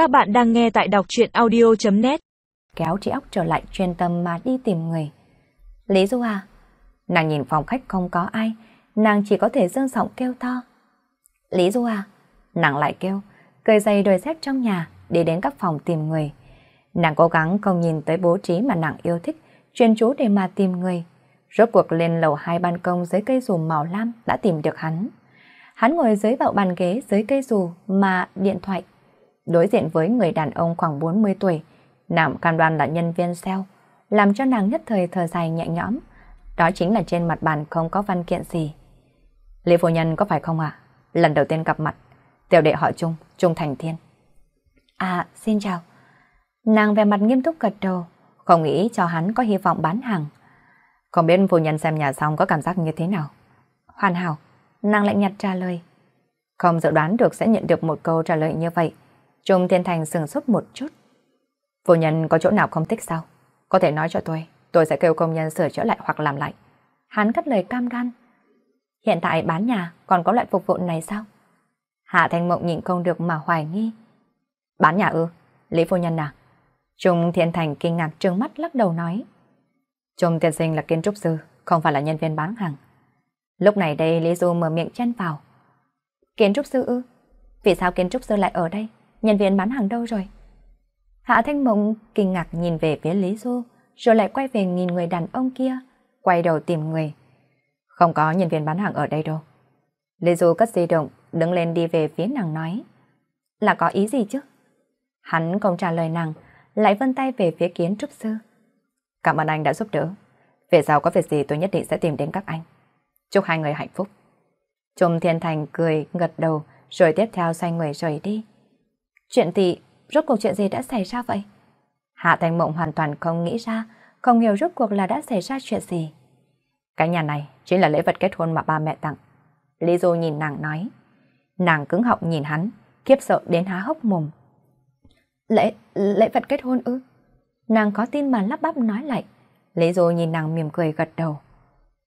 Các bạn đang nghe tại đọc chuyện audio.net Kéo chị óc trở lại chuyên tâm mà đi tìm người. Lý Du à? Nàng nhìn phòng khách không có ai, nàng chỉ có thể dương giọng kêu to. Lý Du à? Nàng lại kêu, cười giày đôi dép trong nhà, đi đến các phòng tìm người. Nàng cố gắng không nhìn tới bố trí mà nàng yêu thích, chuyên chú để mà tìm người. Rốt cuộc lên lầu hai ban công dưới cây dù màu lam đã tìm được hắn. Hắn ngồi dưới bậu bàn ghế dưới cây dù mà điện thoại. Đối diện với người đàn ông khoảng 40 tuổi, nàng cam đoan là nhân viên sale, làm cho nàng nhất thời thở dài nhẹ nhõm. Đó chính là trên mặt bàn không có văn kiện gì. Lý phu nhân có phải không ạ? Lần đầu tiên gặp mặt, tiểu đệ họ Trung, Trung Thành Thiên. À, xin chào. Nàng về mặt nghiêm túc gật đầu, không nghĩ cho hắn có hy vọng bán hàng. Không biết phu nhân xem nhà xong có cảm giác như thế nào? Hoàn hảo, nàng lạnh nhạt trả lời. Không dự đoán được sẽ nhận được một câu trả lời như vậy. Trung Thiên Thành sừng sốt một chút. Vô nhân có chỗ nào không thích sao? Có thể nói cho tôi, tôi sẽ kêu công nhân sửa chữa lại hoặc làm lại. Hắn cất lời cam đoan. Hiện tại bán nhà còn có loại phục vụ này sao? Hạ Thanh Mộng nhìn không được mà hoài nghi. Bán nhà ư? Lý vô nhân à? Trung Thiên Thành kinh ngạc trừng mắt lắc đầu nói. Trung Thiên Sinh là kiến trúc sư, không phải là nhân viên bán hàng. Lúc này đây Lý Du mở miệng chen vào. Kiến trúc sư ư? Vì sao kiến trúc sư lại ở đây? Nhân viên bán hàng đâu rồi? Hạ Thanh Mộng kinh ngạc nhìn về phía Lý Du, rồi lại quay về nhìn người đàn ông kia, quay đầu tìm người. Không có nhân viên bán hàng ở đây đâu. Lý Du cất di động, đứng lên đi về phía nàng nói. Là có ý gì chứ? Hắn không trả lời nàng, lại vân tay về phía kiến trúc sư. Cảm ơn anh đã giúp đỡ. Về sau có việc gì tôi nhất định sẽ tìm đến các anh. Chúc hai người hạnh phúc. Trùm Thiên Thành cười gật đầu rồi tiếp theo xoay người rời đi. Chuyện gì, rốt cuộc chuyện gì đã xảy ra vậy? Hạ Thành Mộng hoàn toàn không nghĩ ra, không hiểu rốt cuộc là đã xảy ra chuyện gì. Cái nhà này chính là lễ vật kết hôn mà ba mẹ tặng. Lý Du nhìn nàng nói. Nàng cứng họng nhìn hắn, kiếp sợ đến há hốc mồm. Lễ, lễ vật kết hôn ư? Nàng có tin mà lắp bắp nói lại. Lý Du nhìn nàng mỉm cười gật đầu.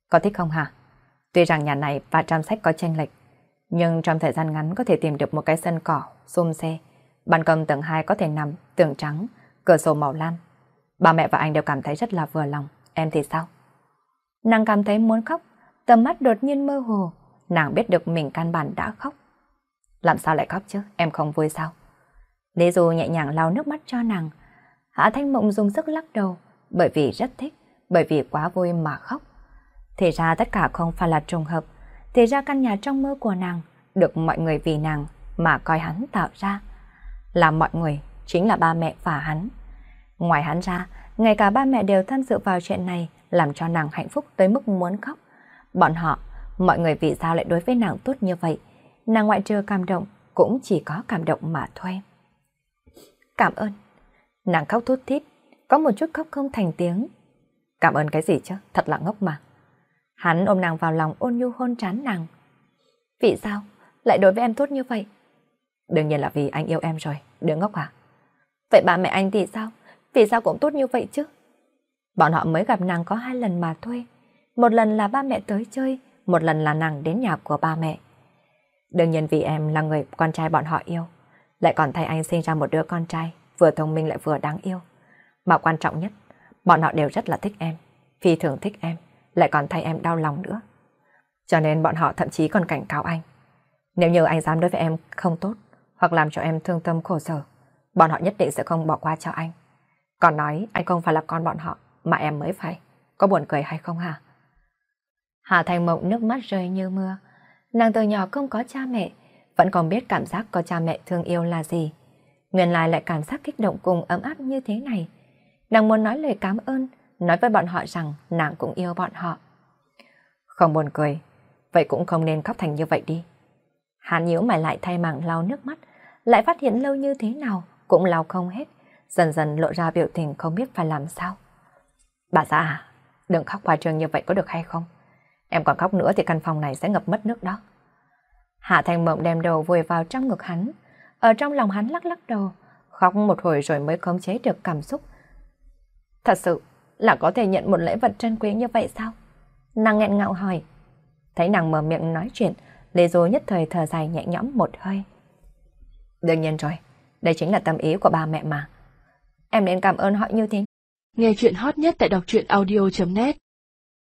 Có thích không hả? Tuy rằng nhà này và trăm sách có tranh lệch, nhưng trong thời gian ngắn có thể tìm được một cái sân cỏ, xôm xe. Ban công tầng 2 có thể nằm, tường trắng, cửa sổ màu lam. Ba mẹ và anh đều cảm thấy rất là vừa lòng. Em thì sao? Nàng cảm thấy muốn khóc, tầm mắt đột nhiên mơ hồ. Nàng biết được mình căn bản đã khóc. Làm sao lại khóc chứ? Em không vui sao? Lý Du nhẹ nhàng lau nước mắt cho nàng. Hạ Thanh Mộng dùng sức lắc đầu, bởi vì rất thích, bởi vì quá vui mà khóc. Thì ra tất cả không phải là trùng hợp, thì ra căn nhà trong mơ của nàng được mọi người vì nàng mà coi hắn tạo ra. Là mọi người, chính là ba mẹ và hắn. Ngoài hắn ra, ngay cả ba mẹ đều tham dự vào chuyện này làm cho nàng hạnh phúc tới mức muốn khóc. Bọn họ, mọi người vì sao lại đối với nàng tốt như vậy? Nàng ngoại trừ cảm động, cũng chỉ có cảm động mà thôi. Cảm ơn. Nàng khóc thút thít, có một chút khóc không thành tiếng. Cảm ơn cái gì chứ, thật là ngốc mà. Hắn ôm nàng vào lòng ôn nhu hôn trán nàng. Vì sao? Lại đối với em tốt như vậy? Đương nhiên là vì anh yêu em rồi, đứa ngốc à? Vậy bà mẹ anh thì sao? Vì sao cũng tốt như vậy chứ? Bọn họ mới gặp nàng có hai lần mà thôi. Một lần là ba mẹ tới chơi, một lần là nàng đến nhà của ba mẹ. Đương nhiên vì em là người con trai bọn họ yêu, lại còn thay anh sinh ra một đứa con trai, vừa thông minh lại vừa đáng yêu. Mà quan trọng nhất, bọn họ đều rất là thích em, phi thường thích em lại còn thay em đau lòng nữa. Cho nên bọn họ thậm chí còn cảnh cáo anh. Nếu như anh dám đối với em không tốt, hoặc làm cho em thương tâm khổ sở, bọn họ nhất định sẽ không bỏ qua cho anh. Còn nói anh không phải là con bọn họ, mà em mới phải. Có buồn cười hay không hả? Hà Thành Mộng nước mắt rơi như mưa. Nàng từ nhỏ không có cha mẹ, vẫn còn biết cảm giác có cha mẹ thương yêu là gì. Nguyên lai lại cảm giác kích động cùng ấm áp như thế này. Nàng muốn nói lời cảm ơn, nói với bọn họ rằng nàng cũng yêu bọn họ. Không buồn cười, vậy cũng không nên khóc thành như vậy đi. Hắn nhíu mày lại thay màng lau nước mắt, lại phát hiện lâu như thế nào cũng lau không hết, dần dần lộ ra biểu tình không biết phải làm sao. Bà già à, đừng khóc qua trường như vậy có được hay không? Em còn khóc nữa thì căn phòng này sẽ ngập mất nước đó. Hạ Thành Mộng đem đầu vùi vào trong ngực hắn, ở trong lòng hắn lắc lắc đầu, khóc một hồi rồi mới khống chế được cảm xúc. Thật sự, là có thể nhận một lễ vật trân quý như vậy sao? Nàng nghẹn ngạo hỏi. Thấy nàng mở miệng nói chuyện, Lê Dô nhất thời thở dài nhẹ nhõm một hơi. Đương nhiên rồi, Đây chính là tâm ý của ba mẹ mà. Em nên cảm ơn họ như thế. Nghe chuyện hot nhất tại đọc truyện audio.net